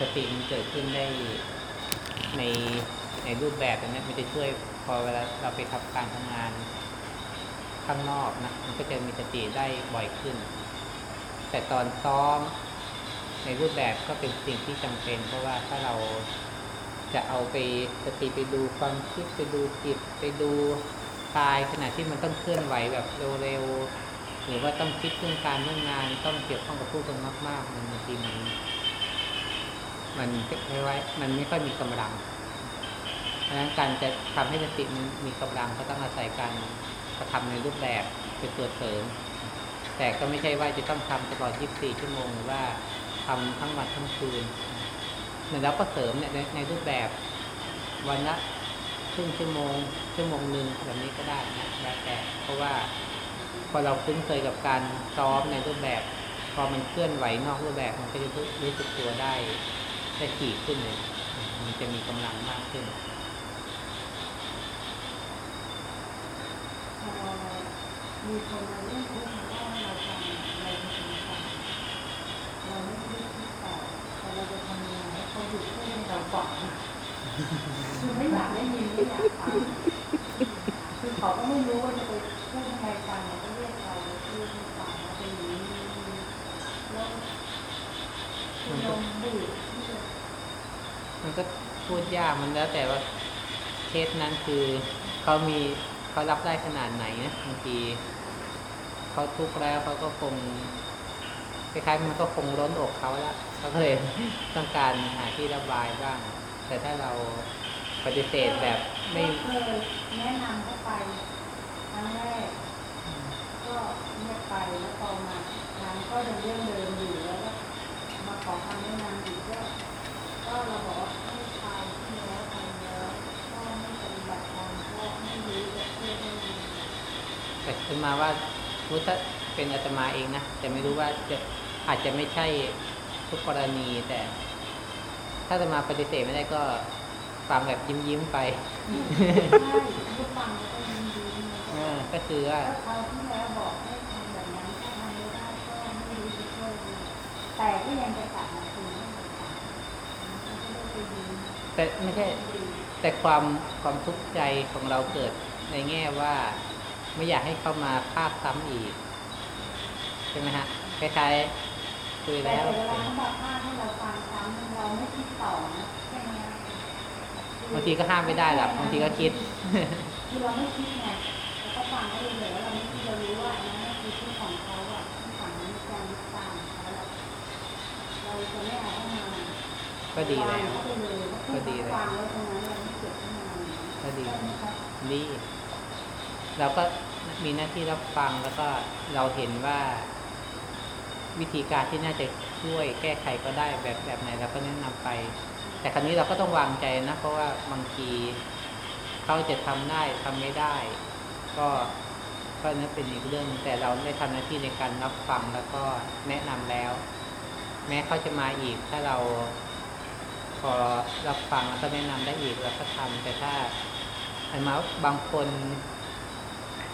สติมันเกิดขึ้นได้ในในรูปแบบอันนี้มันจะช่วยพอเวลาเราไปทำการทำงานข้างนอกนะมันก็จะมีสติได้บ่อยขึ้น แต่ตอนซ้อมในรูปแบบก็เป็นสิ่งที่จำเป็น เพราะว่าถ้าเราจะเอาไปสติไปดูความคิดไปดูจิตไปดูกายขณะที่มันต้องเคลื่อนไหวแบบเร็วๆหรือว่าต้องคิดเรื่องการเรื่องงานต้องเกี่ยวข้องกับผู้คนมากๆมันบางทีมัน มันไม่ไว้ มันไม่ค่อยมีกำลังเพราะฉะนั้นการจะทำให้สติมันมีกำลังก็ต้องอาศัยการกระทำในรูปแบบเป็นตัวเสริม แต่ก็ไม่ใช่ว่าจะต้องทำตลอด 24 ชั่วโมงหรือว่าทำทั้งวันทั้งคืนเหมือนเราก็เสริมเนี่ยในในรูปแบบวันละครึ่งชั่วโมงชั่วโมงหนึ่งแบบนี้ก็ได้นะแล้วแต่เพราะว่าพอเราคุ้นเคยกับการซ้อมในรูปแบบ พอมันเคลื่อนไหวนอกรูปแบบมันก็จะรู้สึกตัวได้ ได้ถี่ขึ้นเลย มันจะมีกำลังมากขึ้นมีคนมาเล่นพูดมาเล่าให้เราฟังเราจะทำกันเราไม่ได้คิดต่อแต่เราจะทำยังไงให้เขาหยุดพูดให้เราฟังคือไม่อยากได้ยินไม่อยากฟังคือเขาก็ไม่รู้ว่าจะไปพูดให้ใครฟังเราก็เรียกเราไปพูดให้ฟังเราเป็นอย่างนี้แล้วคุณลมดื่ มันก็พูดยากมันแล้วแต่ว่าเคสนั้นคือเขามีเขารับได้ขนาดไหนนะบางทีเขาทุกข์แล้วเขาก็คงคล้ายๆมันก็คงล้นอกเขาแล้วเขาก็เลยต้องการหาที่ระบายบ้าง แต่ถ้าเราปฏิเสธแบบไม่เคยแนะนำเขาไปครั้งแรกก็เงียบไปแล้วพอมาครั้งก็ยังเรื่องเดิมอยู่แล้วก็มาขอคำแนะนำอีกก็ ก็เราบอกว่าให้ทายที่แล้วทำแล้วก็ไม่ปฏิบัติตามก็ไม่รู้จะเชื่อได้ยังไงแต่ขึ้นมาว่ารู้ถ้าเป็นอาตมาเองนะแต่ไม่รู้ว่าจะอาจจะไม่ใช่ทุกกรณีแต่ ถ้าอาตมาปฏิเสธไม่ได้ก็ฟังแบบยิ้มยิ้มๆไปใช่ผู้ฟังก็ต้องยินดีนะเออก็คือว่าก็คราวที่แล้วบอกให้ทำแบบนั้นถ้าทำไม่ได้ก็ไม่รู้จะช่วยยังไงแต่ก็ยังจะกลับมาคืนให้เราฟังมันก็ได้ไปดี แต่ไม่ใช่แต่ความความทุกข์ใจของเราเกิดในแง่ว่าไม่อยากให้เข้ามาภาคซ้ำอีกใช่ไหมฮะคล้ายๆคุยแต่แล้วเวลาเขาบอกว่าให้เราฟังซ้ำเราไม่คิดต่อนะใช่ไหมคะบางทีก็ห้ามไม่ได้หรอกบางทีก็คิดคือเราไม่คิดไงเราก็ฟังได้เลยว่าเราไม่คิดเรารู้ว่าอันนั้นคือที่ของเขาอะที่ฝั่งนั้นการยึดตามเขาเราเราจะไม่เอาเข้ามา ก็ดีแล้ววางเลยก็ดีแล้ว ก็ดีใช่ไหมคะนี่เราก็มีหน้าที่รับฟังแล้วก็เราเห็นว่าวิธีการที่น่าจะช่วยแก้ไขก็ได้แบบแบบไหนเราก็แนะนำไป แต่ครั้นี้เราก็ต้องวางใจนะ เพราะว่าบางทีเขาจะทำได้ทำไม่ได้ ก็ก็นั่นเป็นอีกเรื่องแต่เราได้ทำหน้าที่ในการรับฟังแล้วก็แนะนำแล้ว แม้เขาจะมาอีกถ้าเรา อรับฟังแล้วก็แนะนำได้อีกเราก็ทำแต่ถ้าอันมาบางคน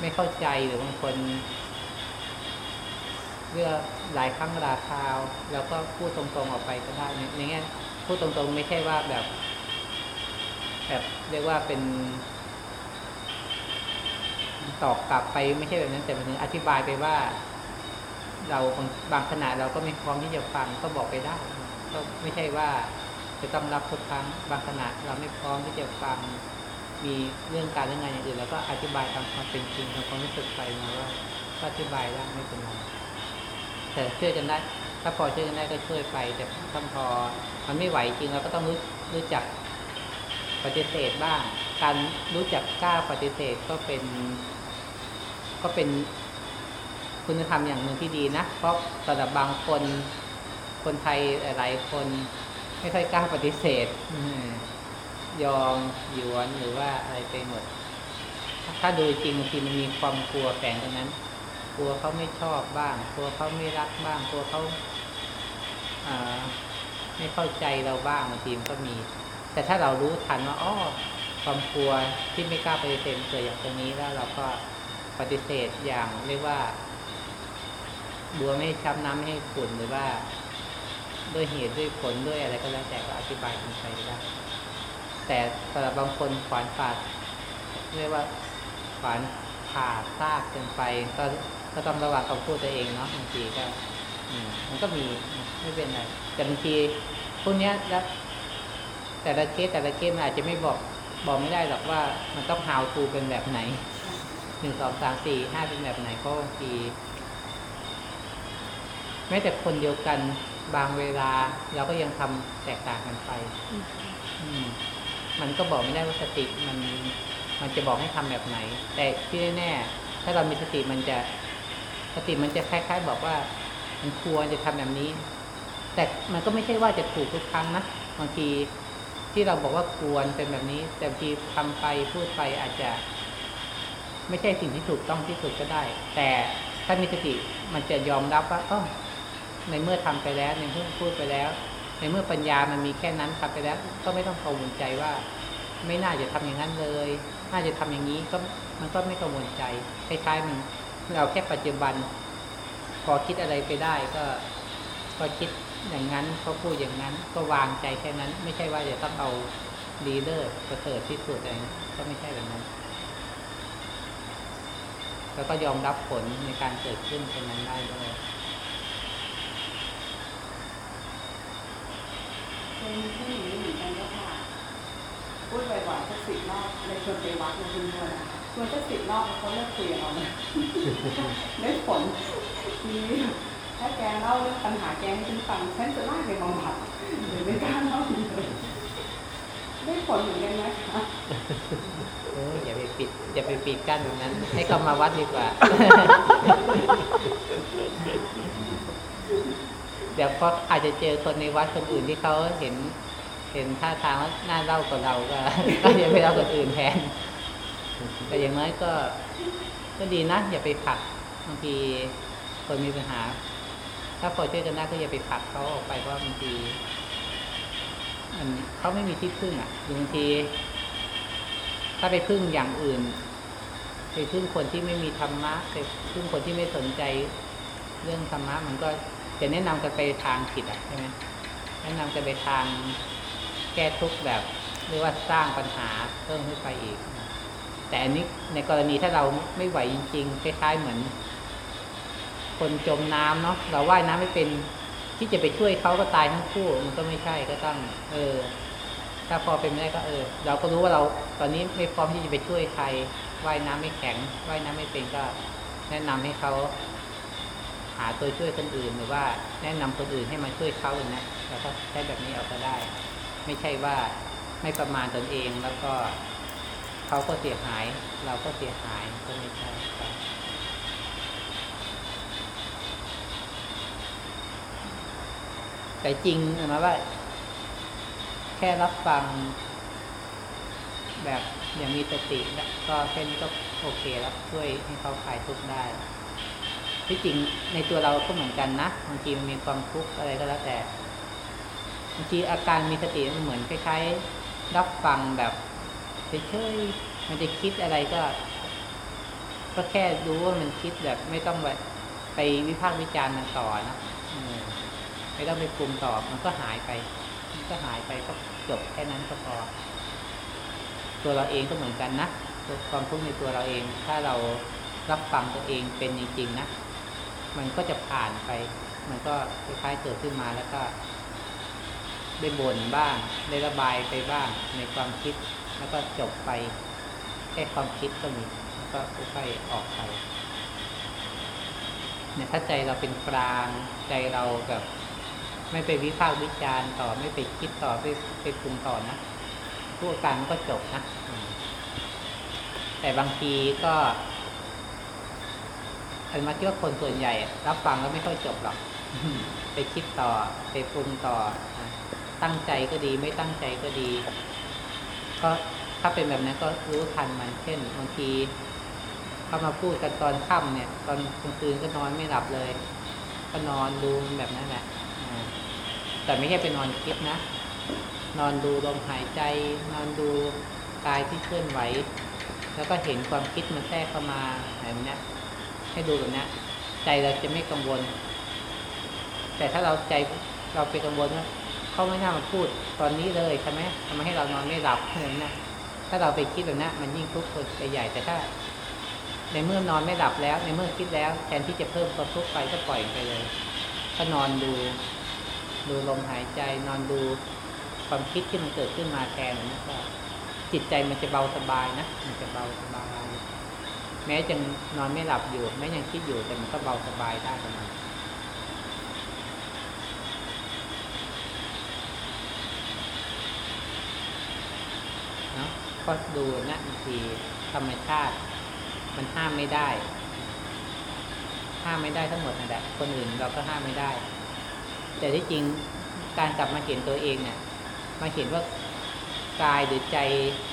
ไม่เข้าใจหรือบางคนเรื่องหลายครั้งราคาวแล้วก็พูดตรงๆออกไปก็ได้ในแง่พูดตรงๆไม่ใช่ว่าแบบ แบบเรียกว่าเป็นตอบกลับไปไม่ใช่แบบนั้น แต่หมายถึงอธิบายไปว่า เราบางบางขณะเราก็ไม่พร้อมที่จะฟังก็บอกไปได้ ก็ไม่ใช่ว่า จะต้องรับทุกครั้งบางขณะเราไม่พร้อมที่จะฟังมีเรื่องการเรื่องงานอย่างอื่นแล้วก็อธิบายตามความเป็นจริงตามความรู้สึกไปมาว่าอธิบายได้ไม่เป็นไรแต่ช่วยกันได้ ถ้าพอช่วยกันได้ก็ช่วยไป แต่ถ้าพอมันไม่ไหวจริงเราก็ต้องรู้รู้จักปฏิเสธบ้าง การรู้จักกล้าปฏิเสธก็เป็น ก็เป็นคุณธรรมอย่างหนึ่งที่ดีนะ เพราะสำหรับบางคนคนไทยหลายคน ไม่ค่อยกล้าปฏิเสธอืมยอมหยวนหรือว่าอะไรไปหมด ถ้าดูจริงบางทีมันมีความกลัวแฝงตรงนั้น กลัวเขาไม่ชอบบ้าง กลัวเขาไม่รักบ้าง กลัวเขาไม่เข้าใจเราบ้างบางทีมันก็มี แต่ถ้าเรารู้ทันว่าอ้อความกลัวที่ไม่กล้าปฏิเสธมันเกิดอย่างตรงนี้แล้วเราก็ปฏิเสธอย่างเรียกว่าบัวไม่ช้ำน้ำไม่ให้ขุ่นหรือว่า ด้วยเหตุด้วยผลด้วยอะไรก็แล้วแต่ก็อธิบายกันไปได้ แต่สำหรับบางคนขวานผ่าเรียกว่าขวานผ่าซากเกินไป ก็ก็ต้องระวังคำพูดตัวเองเนาะบางทีก็มันก็มีไม่เป็นไรแต่บางทีพวกเนี้ยแล้วแต่ละเคสแต่ละเคสมันอาจจะไม่บอกบอกไม่ได้หรอกว่ามันต้อง how to เป็นแบบไหนหนึ่งสองสามสี่ห้าเป็นแบบไหนเพราะบางที แม้แต่คนเดียวกันบางเวลาเราก็ยังทำแตกต่างกันไปอมันก็บอกไม่ได้ว่าสติมันมันจะบอกให้ทำแบบไหน แต่ที่แน่ๆถ้าเรามีสติมันจะสติมันจะคล้าย ๆ บอกว่า มันควรจะทำแบบนี้ แต่มันก็ไม่ใช่ว่าจะถูกทุกครั้งนะบางทีที่เราบอกว่าควรเป็นแบบนี้ แต่บางทีทำไปพูดไปอาจจะ ไม่ใช่สิ่งที่ถูกต้องที่สุดก็ได้ แต่ถ้ามีสติมันจะยอมรับว่าอ๋อ ในเมื่อทำไปแล้วในเมื่อพูดไปแล้ว ในเมื่อปัญญามันมีแค่นั้นทำไปแล้ว ก็ไม่ต้องกังวลใจว่า ไม่น่าจะทำอย่างนั้นเลย น่าจะทำอย่างนี้ก็มันก็ไม่กังวลใจคล้ายๆมันเราแค่ปัจจุบัน พอคิดอะไรไปได้ก็ก็คิดอย่างนั้นเขาพูดอย่างนั้น ก็วางใจแค่นั้น ไม่ใช่ว่าจะต้องเอาลีเดอร์ประเสริฐที่สุดอะไรก็ไม่ใช่แบบนั้นแล้วก็ยอมรับผลในการเกิดขึ้นตรงนั้นได้ด้วย เคยมีผู้หญิงเหมือนกันก็ค่ะพูดบ่อยๆสักสิบรอบเลยชวนไปวัดเลยคุณชวนชวนสักสิบรอบเขาเลิกคุยกับเราเลยได้ผลทีนี้ถ้าแกเล่าเรื่องปัญหาแกให้ฉันฟังฉันจะไล่ไปบำบัดหรือไม่กล้าเล่าอีเลยได้ผลเหมือนกันนะคะเอออย่าไปปิดอย่าไปปิดกั้นตรงนั้น ให้เขามาวัดดีกว่า เดี๋ยวเขาอาจจะเจอคนในวัดคนอื่นที่เขาเห็น เห็นท่าทางว่าน่าเล่ากว่าเราก็ก็จะไปเล่าคนอื่นแทนแต่อย่างน้อยก็ ก็ดีนะอย่าไปผลักบางทีคนมีปัญหา ถ้าพอช่วยกันได้ก็อย่าไปผลักเขาออกไปเพราะบางทีมันเขาไม่มีที่พึ่งอะหรือบางที ถ้าไปพึ่งอย่างอื่นไปพึ่งคนที่ไม่มีธรรมะไปพึ่งคนที่ไม่สนใจ เรื่องธรรมะมันก็ จะแนะนำกันไปทางผิดอะใช่ไหมแนะนำกันไปทางแก้ทุกข์แบบเรียกว่าสร้างปัญหาเพิ่มขึ้นไปอีก แต่อันนี้ในกรณีถ้าเราไม่ไหวจริงๆคล้ายๆเหมือน คนจมน้ำเนาะเราว่ายน้ำไม่เป็นที่จะไปช่วยเขาก็ตายทั้งคู่ มันก็ไม่ใช่ก็ต้อง เออ ถ้าพอเป็นไม่ได้ก็เออ เราก็รู้ว่าเราตอนนี้ไม่พร้อมที่จะไปช่วยใครว่ายน้ำไม่แข็งว่ายน้ำไม่เป็นก็ แนะนำให้เขา หาตัวช่วยคนอื่นหรือว่าแนะนำคนอื่นให้มาช่วยเขาอย่างนี้แล้วก็ใช้แบบนี้เอาก็ได้ ไม่ใช่ว่าไม่ประมาณตนเองแล้วก็เขาก็เสียหาย เราก็เสียหายก็ไม่ใช่ครับแต่จริงนะว่า แค่รับฟัง แบบอย่างมีสติก็แค่นี้ก็โอเคแล้วช่วยให้เขาคลายทุกข์ได้ ที่จริงในตัวเราก็เหมือนกันนะบางทีมันมีความทุกข์อะไรก็แล้วแต่บางทีอาการมีสติมันเหมือนคล้ายๆรับฟังแบบเฉยๆมันจะคิดอะไรก็ ก็แค่รู้ว่ามันคิดแบบ ไม่ต้องแบบไปวิพากษ์วิจารณ์มันต่อนะอไม่ต้องไปปรุงต่อมันก็หายไป มันก็หายไปก็จบแค่นั้นก็พอ ตัวเราเองก็เหมือนกันนะความทุกข์ในตัวเราเอง ถ้าเรารับฟังตัวเองเป็นจริงๆนะ มันก็จะผ่านไป มันก็คล้ายๆเกิดขึ้นมาแล้วก็ ได้บ่นบ้าง ได้ระบายไปบ้าง ในความคิด แล้วก็จบไป แค่ความคิดก็มีแล้วก็ค่อยๆออกไปเนี่ยถ้าใจเราเป็นกลางใจเราแบบไม่ไปวิพากษ์วิจารณ์ต่อไม่ไปคิดต่อไม่ไปปรุงต่อนะทุกการมันก็จบนะแต่บางทีก็ อันมาคิดว่าคนส่วนใหญ่ รับฟังแล้วไม่ค่อยจบหรอก ไปคิดต่อ ไปปรุงต่อ ตั้งใจก็ดีไม่ตั้งใจก็ดี ก็ถ้าเป็นแบบนั้นก็รู้ทันมันเช่นบางทีเขามาพูดกันตอนค่ำเนี่ย ตอนกลางคืนก็นอนไม่หลับเลย ก็นอนดูแบบนั้นแหละแต่ไม่ใช่ไปนอนคิดนะ นอนดูลมหายใจ นอนดูกายที่เคลื่อนไหว แล้วก็เห็นความคิดมันแทรกเข้ามาแบบนี้ ให้ดูแบบนี้ใจเราจะไม่กังวล แต่ถ้าเราใจเราไปกังวลว่าเขาไม่น่ามาพูดตอนนี้เลยใช่ไหมทำให้เรานอนไม่หลับอะไรเงี้ยถ้าเราไปคิดแบบนั้มันยิ่งทุกข์ไปใหญ่แต่ถ้า ในเมื่อนอนไม่หลับแล้ว ในเมื่อคิดแล้วแทนที่จะเพิ่มความทุกข์ไปก็ปล่อยไปเลยก็นอนดู ดูลมหายใจนอนดูความคิดที่มันเกิดขึ้นมาแทนนะก็จิตใจมันจะเบาสบายนะมันจะเบาสบาย แม้จะนอนไม่หลับอยู่ แม้ยังคิดอยู่แต่มันก็เบาสบายได้ประมาณเนาะก็ดูนะบางทีธรรมชาติ มันห้ามไม่ได้ ห้ามไม่ได้ทั้งหมดนั่นแหละคนอื่นเราก็ห้ามไม่ได้ แต่ที่จริงการกลับมาเห็นตัวเองเนี่ยมาเห็นว่ากายหรือใจ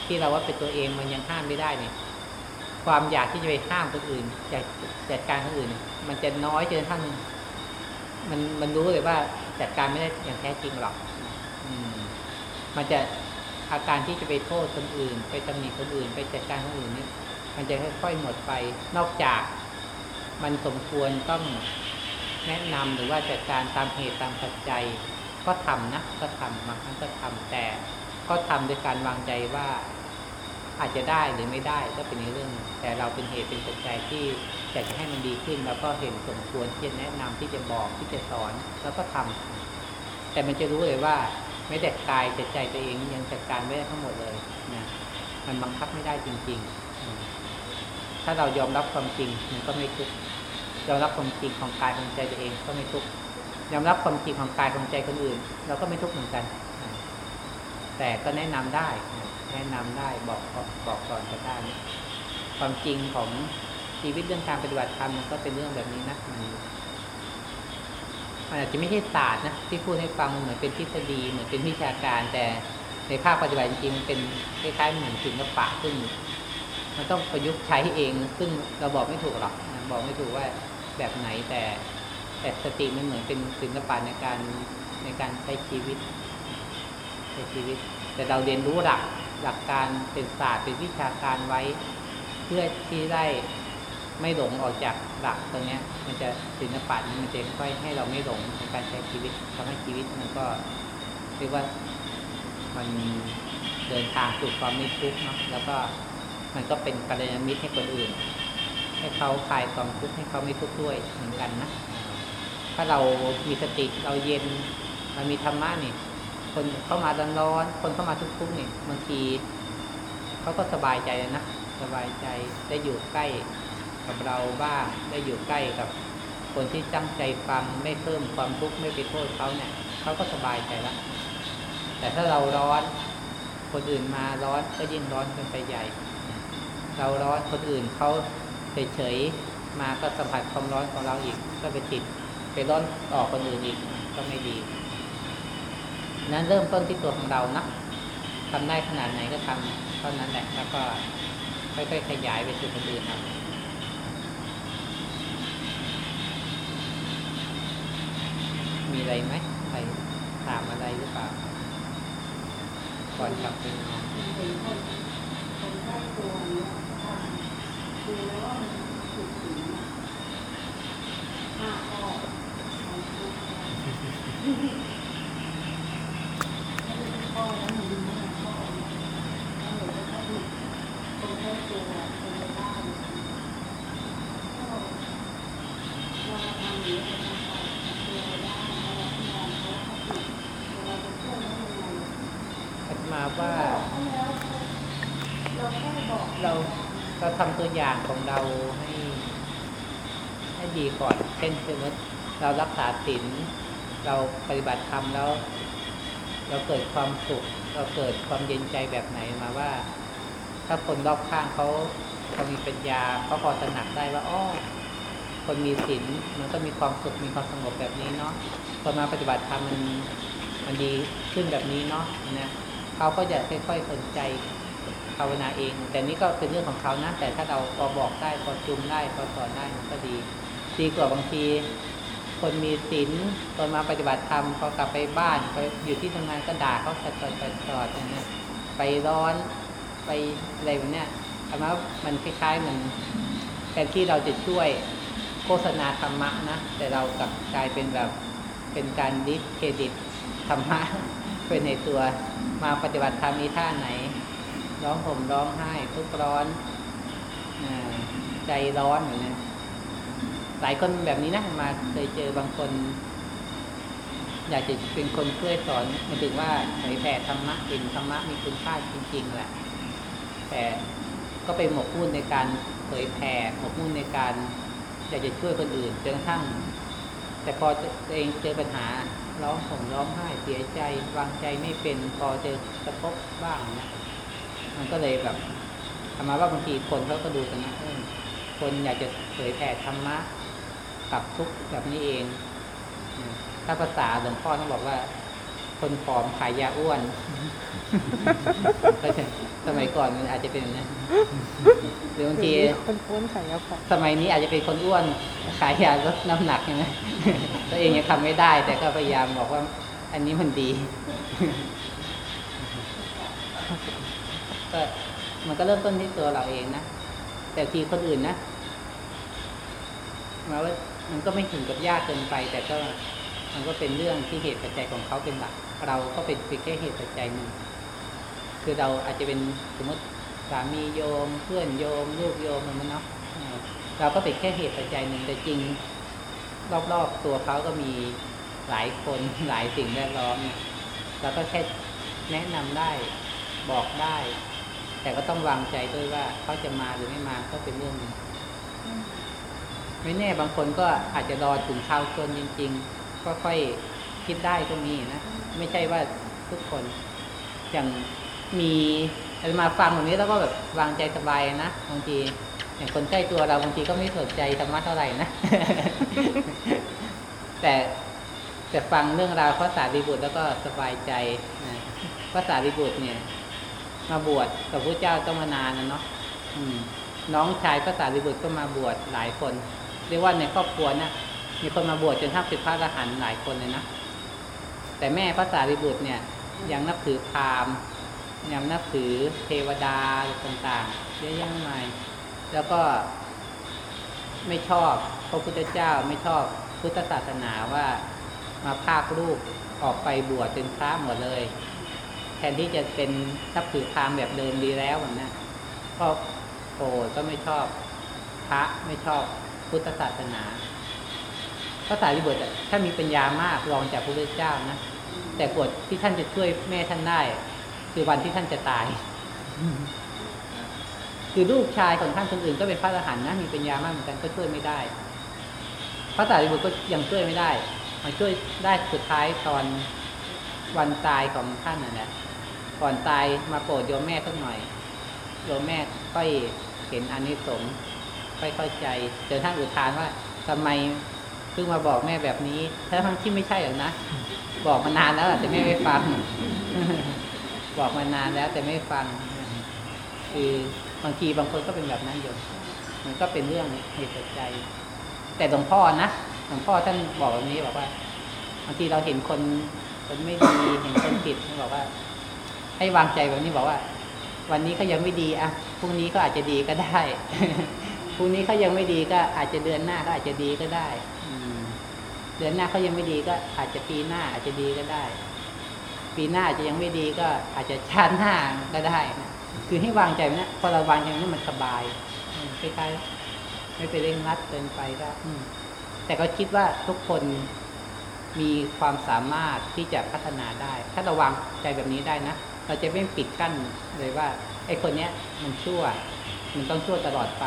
ที่เราว่าเป็นตัวเองมันยังห้ามไม่ได้เนี่ย ความอยากที่จะไปห้ามคนอื่นอยากจัดการคนอื่นเนี่ยมันจะน้อยจนกระทั่งมันมันรู้เลยว่าจัดการไม่ได้อย่างแท้จริงหรอกอืมมันจะอาการที่จะไปโทษคนอื่น ไปตำหนิคนอื่น ไปจัดการคนอื่นนี่มันจะค่อยๆหมดไป นอกจาก มันสมควรต้องแนะนำหรือว่าจัดการตามเหตุตามปัจจัย ก็ทำนะก็ทำบางครั้งก็ทำแต่ ก็ทำโดยการวางใจว่า อาจจะได้หรือไม่ได้ก็เป็นเรื่อง แต่เราเป็นเหตุเป็นปัจจัยที่อยากจะให้มันดีขึ้นแล้วก็เห็นสมควรที่จะแนะนำที่จะบอกที่จะสอนแล้วก็ทำแต่มันจะรู้เลยว่าไม่แต่กายแต่ใจตัวเองยังจัดการไม่ได้ทั้งหมดเลยนะมันบังคับไม่ได้จริง ๆ ถ้าเรายอมรับความจริงมันก็ไม่ทุกข์ยอมรับความจริงของกายของใจตัวเองก็ไม่ทุกข์ยอมรับความจริงของกายของใจคนอื่น เราก็ไม่ทุกข์เหมือนกัน แต่ก็แนะนำได้ แนะนำได้บอกบอกก่อนก็ได้นะความจริงของชีวิตเรื่องการปฏิบัติธรรมมันก็เป็นเรื่องแบบนี้นะมันมันอาจจะไม่ใช่ศาสตร์นะที่พูดให้ฟังเหมือนเป็นทฤษฎีเหมือนเป็นวิชาการ แต่ในภาคปฏิบัติจริงมันเป็นคล้ายๆเหมือนศิลปะซึ่งมันต้องประยุกต์ใช้เอง ซึ่งเราบอกไม่ถูกหรอกนะบอกไม่ถูกว่าแบบไหนแต่แต่สติมันเหมือนเป็นศิลปะในการในการใช้ชีวิตในชีวิต แต่เราเรียนรู้หลัก หลักการเป็นศาสตร์เป็นวิชาการไว้ เพื่อที่ได้ไม่หลงออกจากหลักตรงนี้มันจะศิลปะนี้มันจะค่อยให้เราไม่หลงในการใช้ชีวิตทำให้ชีวิตมันก็เรียกว่ามันเดินทางสู่ความไม่ทุกข์เนาะแล้วก็มันก็เป็นกัลยาณมิตรให้คนอื่น ให้เขาคลายความทุกข์ให้เขาไม่ทุกข์ด้วยเหมือนกันนะถ้าเรามีสติเราเย็นเรามีธรรมะนี่ คนเข้ามาร้อนๆคนเข้ามาทุกข์ๆนี่ยบางทีเขาก็สบายใจนะสบายใจได้อยู่ใกล้กับเราบ้างได้อยู่ใกล้กับ คนที่ตั้งใจฟังไม่เพิ่มความทุกข์ไม่ไปโทษเขาเนี่ยเขาก็สบายใจแล้วแต่ถ้าเราร้อน คนอื่นมาร้อนก็ยิ่งร้อนกันไปใหญ่ เราร้อนคนอื่นเขาเฉยๆมาก็สัมผัสความร้อนของเราอีกก็ไปติดไปร้อนออกคนอื่นอีกก็ไม่ดี นั้นเริ่มต้นที่ตัวของเรานะทำได้ขนาดไหนก็ทำเท่านั้นแหละ แล้วก็ค่อยๆขยายไปสู่คนอื่นเอามีอะไรไหมใครถามอะไรหรือเปล่า ก่อนกลับไปนอนเห็นคนคนใกล้ตัวเนี่ยทำดูแล้วว่ามันผิดศีลนะห้าข้อของทุกข้อไม่ได้ข้อแล้วมันดูห้าข้อเนี่ยแล้วเหมือนกับว่าผิดคนใกล้ตัวคนในบ้านก็เรามาทำอย่างนี้เราทำไปตัวเราได้เรามองเขาเขาผิดเราจะช่วยเขายังไง อาตมาว่าเราเราเราทำตัวอย่างของเราให้ให้ดีก่อน เช่นสมมติเรารักษาศีลเราปฏิบัติธรรมแล้ว เราเกิดความสุข เราเกิดความเย็นใจแบบไหนมาว่า ถ้าคนรอบข้างเขาเขามีปัญญาเขาพอตระหนักได้ว่าอ้อคนมีศีลมันก็มีความสุขมีความสงบแบบนี้เนาะพอมาปฏิบัติธรรมมันมันดีขึ้นแบบนี้เนาะนะ เขาก็จะค่อยๆสนใจภาวนาเอง แต่นี่ก็เป็นเรื่องของเขานะแต่ถ้าเราพอบอกได้พอจูงได้พอสอนได้มันก็ดี ดีกว่าบางที คนมีศีลตอนมาปฏิบัติธรรมพอกลับไปบ้านไปอยู่ที่ทำงานก็ด่าเขาสอดสอดสอดอย่างเงี้ยไปร้อนไปอะไรแบบเนี้ยธรรมะมันคล้ายๆเหมือนแทนที่เราจะช่วยโฆษณาธรรมะนะแต่เรากลับกลายเป็นแบบเป็นการดิสเครดิตธรรมะ เป็นในตัวมาปฏิบัติธรรมมีท่าไหน ร้องห่มร้องไห้ทุกร้อนอใจร้อนอย่างนี้หลายคนแบบนี้นะมาเคยเจอบางคน อยากจะเป็นคนช่วยสอนหมายถึงว่าเผยแผ่ธรรมะเป็นธรรมะมีคุณค่าจริงๆแหละแต่ก็ไปหมกมุ่นในการเผยแผ่หมกมุ่นในการอยากจะช่วยคนอื่นจนกระทั่ง แต่พอตัวเองเจอปัญหา ร้องห่มร้องไห้เสียใจ วางใจไม่เป็นพอเจอกระทบบ้างนะมันก็เลยแบบทำมาว่าบางทีคนเขาก็ดูกันนะเออคนอยากจะเผยแผ่ธรรมะกับทุกข์แบบนี้เอง ถ้าภาษาหลวงพ่อต้องบอกว่า คนผอมขายยาอ้วน สมัยก่อนมันอาจจะเป็นอย่างนั้นหรือบางทีคนอ้วนไข่ยาผอมสมัยนี้อาจจะเป็นคนอ้วนขายยาลดน้ำหนักใช่ไหมตัวเองยังทำไม่ได้ แต่ก็พยายามบอกว่า อันนี้มันดี ก็มันก็เริ่มต้นที่ตัวเราเองนะแต่ทีคนอื่นนะหมายว่ามันก็ไม่ถึงกับยากเกินไป แต่ก็มันก็เป็นเรื่องที่เหตุปัจจัยของเขาเป็นหลัก เราก็เป็นเพียงแค่เหตุปัจจัยหนึ่ง คือเราอาจจะเป็นสมมติสามีโยม เพื่อนโยม ลูกโยมมันเนาะอ่าเราก็เป็นแค่เหตุปัจจัยหนึ่งแต่จริง รอบๆตัวเขาก็มีหลายคนหลายสิ่งแวดล้อมเนี่ยเราก็แค่แนะนำได้บอกได้ แต่ก็ต้องวางใจด้วยว่าเขาจะมาหรือไม่มาก็เป็นเรื่องหนึ่งไม่แน่บางคนก็อาจจะรอถึงคราวชนจริง ๆ ก็ค่อยคิดได้ตรงนี้นะ ไม่ใช่ว่าทุกคนอย่าง มีอะไรมาฟังแบบนี้แล้วก็แบบวางใจสบายนะบางทีอย่างคนใกล้ตัวเราบางทีก็ไม่สนใจธรรมะเท่าไหร่นะ แต่แต่ฟังเรื่องราวภาษาดิบุตรแล้วก็สบายใจนะภาษาดิบุตรเนี่ย มาบวชกับพระเจ้าต้องมานานนะเนาะน้องชายภาษาดิบุตรก็มาบวชหลายคน เรียกว่าในครอบครัวนะมีคนมาบวชจนทั้งเป็นพระอรหันต์หลายคนเลยนะแต่แม่ภาษาดิบุตรเนี่ยยังนับถือพราหมณ์ ยังนับถือเทวดาต่างๆเยอะแยะมากมายแล้วก็ไม่ชอบพระพุทธเจ้าไม่ชอบพุทธศาสนาว่ามาภาครูปออกไปบวชเป็นพระหมดเลย แทนที่จะเป็นนับถือพราหมณ์แบบเดิมดีแล้วแบบนะก็โกรธก็ไม่ชอบพระไม่ชอบพุทธศาสนาพระสารีบุตรถ้ามีปัญญามากรองจากพระพุทธเจ้านะแต่กฎที่ท่านจะช่วยแม่ท่านได้ คือวันที่ท่านจะตาย คือลูกชายของท่านคนอื่นก็เป็นพระอรหันต์นะมีปัญญามากเหมือนกันก็ช่วยไม่ได้ พระสารีบุตรก็ยังช่วยไม่ได้มาช่วยได้สุดท้ายตอนวันตายของท่านน่ะนะก่อนตายมาโปรดโยมแม่สักหน่อยโยมแม่ค่อยเห็นอานิสงส์ค่อยเข้าใจจนท่านอุทานว่าทำไมเพิ่งมาบอกแม่แบบนี้ทั้งที่ไม่ใช่หรอกนะบอกมานานแล้วอะแต่แม่ไม่ฟัง บอกมานานแล้วแต่ไม่ฟัง คือบางทีบางคนก็เป็นแบบนั้นอยู่มันก็เป็นเรื่องเหตุปัจจัย แต่หลวงพ่อนะหลวงพ่อท่านบอกแบบนี้บอกว่าบางทีเราเห็นคนคนไม่ดีเห็นคนผิดท่านบอกว่า ให้วางใจแบบนี้บอกว่า วันนี้เขายังไม่ดีอะพรุ่งนี้ก็อาจจะดีก็ได้พรุ่งนี้เขายังไม่ดีก็อาจจะเดือนหน้าก็อาจจะดีก็ได้อืเดือนหน้าเขายังไม่ดีก็อาจจะปีหน้าอาจจะดีก็ได้ ปีหน้าอาจจะยังไม่ดีก็อาจจะชาติหน้าก็ได้นะคือให้วางใจไว้นะพอเราวางใจไว้นะมันสบายคล้ายๆไม่ไปเร่งรัดเกินไปก็อืแต่ก็คิดว่าทุกคนมีความสามารถที่จะพัฒนาได้ ถ้าเราวางใจแบบนี้ได้นะเราจะไม่ปิดกั้นเลยว่าไอ้คนเนี้ยมันชั่ว มันต้องชั่วตลอดไป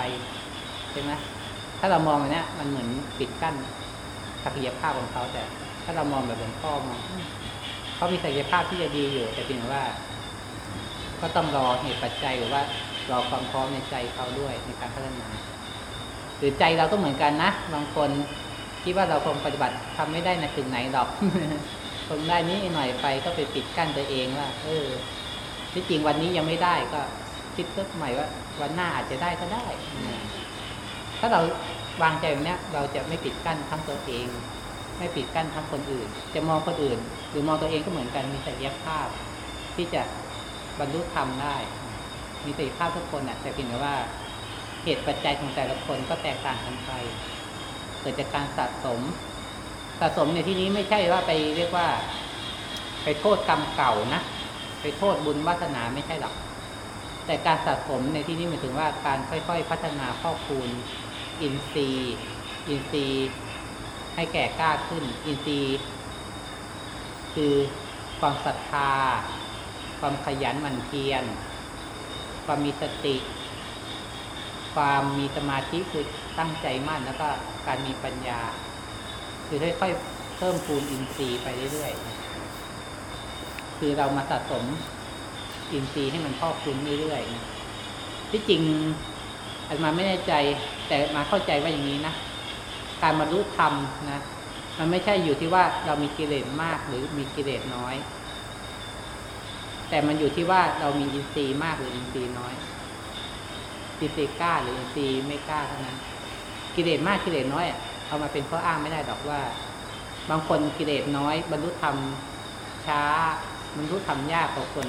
ใช่ไหมถ้าเรามองแบบเนี้ยมันเหมือนปิดกั้นศักยภาพของเขาแต่ ถ้าเรามองแบบหลวงพ่อมอง เขามีศักยภาพที่จะดีอยู่ แต่เพียงว่า ก็ต้องรอเหตุปัจจัยหรือว่ารอความพร้อมในใจเขาด้วยในการพัฒนาหรือใจเราก็เหมือนกันนะบางคนคิดว่าเราคงปฏิบัติทำไม่ได้ในะถึงไหนหรอกคงได้นี้หน่อยไปก็ไปปิดกั้นตัวเองว่า เออที่จริงวันนี้ยังไม่ได้ก็คิดเพิ่มใหม่ว่า วันหน้าอาจจะได้ก็ได้ ถ้าเราวางใจแบบนี้ยเราจะไม่ปิดกั้นทั้งตัวเอง ไม่ปิดกั้นทั้งคนอื่น จะมองคนอื่น หรือมองตัวเองก็เหมือนกันมีศักยภาพ ที่จะบรรลุธรรมได้ มีศักยภาพทุกคนน่ะแต่เพียงแต่ว่าเหตุปัจจัยของแต่ละคนก็แตกต่างกันไปเกิดจากการสะสมสสะสมในที่นี้ไม่ใช่ว่าไปเรียกว่า ไปโทษกรรมเก่านะไปโทษบุญวาสนาไม่ใช่หรอกแต่การสะสมในที่นี้หมายถึงว่าการค่อยๆ พัฒนาข้อคูณอินทรีย์ อินทรีย์ ให้แก่กล้าขึ้น อินทรีย์ คือความศรัทธา ความขยันหมั่นเพียร ความมีสติ ความมีสมาธิคือตั้งใจมั่นแล้วก็การมีปัญญา คือค่อยๆเพิ่มพูนอินทรีย์ไปเรื่อยๆ คือเรามาสะสมอินทรีย์ให้มันพอกพูนเรื่อยๆที่จริงอาตมาไม่แน่ใจ แต่มาเข้าใจว่าอย่างนี้นะ การบรรลุธรรมนะมันไม่ใช่อยู่ที่ว่าเรามีกิเลสมากหรือมีกิเลสน้อย แต่มันอยู่ที่ว่าเรามีอินทรีย์มากหรืออินทรีย์น้อยอินทรีย์กล้าหรืออินทรีย์ไม่กล้าเท่านั้น กิเลสมากกิเลสน้อยเอามาเป็นข้ออ้างไม่ได้ดอกว่า บางคนกิเลสน้อย บรรลุธรรมช้าบรรลุธรรมยากกว่าคน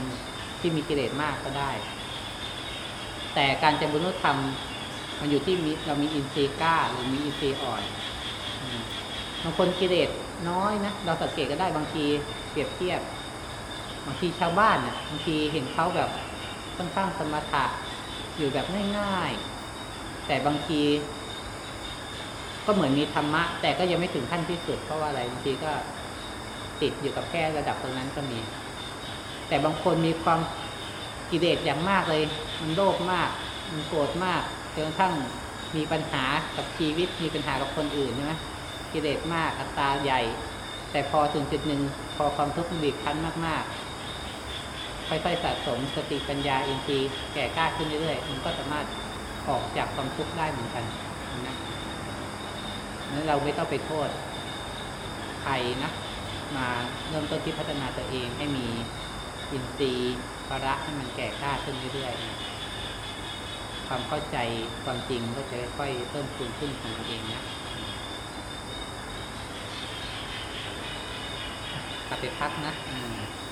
ที่มีกิเลสมากก็ได้ แต่การจะบรรลุธรรม มันอยู่ที่มีเรามีอินทรีย์กล้าหรือมีอินทรีย์อ่อนบางคนกิเลสน้อยนะเราสังเกตก็ได้บางทีเปรียบเทียบบางทีชาวบ้านน่ะบางทีเห็นเขาแบบค่อนข้างสมถะอยู่แบบง่ายๆ แต่บางที ก็เหมือนมีธรรมะ แต่ก็ยังไม่ถึงขั้นที่สุดเพราะว่าอะไรบางทีก็ติดอยู่กับแค่ระดับตรงนั้นก็มี แต่บางคนมีความกิเลสอย่างมากเลย มันโลภมาก มันโกรธมาก จนกระทั่งมีปัญหากับชีวิตมีปัญหากับคนอื่นใช่ไหมกิเลสมากอัตราใหญ่ แต่พอถึงจุดหนึ่งพอความทุกข์มันบีบคั้นมากๆค่อยๆสะสมสติปัญญาอินทรีย์แก่กล้าขึ้นเรื่อยๆมันก็สามารถออกจากความทุกข์ได้เหมือนกันนะนั้นเราไม่ต้องไปโทษใครนะ มาเริ่มต้นที่พัฒนาตัวเองให้มีอินทรีย์ภาระให้มันแก่กล้าขึ้นเรื่อยๆ ความเข้าใจความจริงก็จะค่อยๆเพิ่มพูนขึ้นของตัวเองนะกลับไปพักนะอืม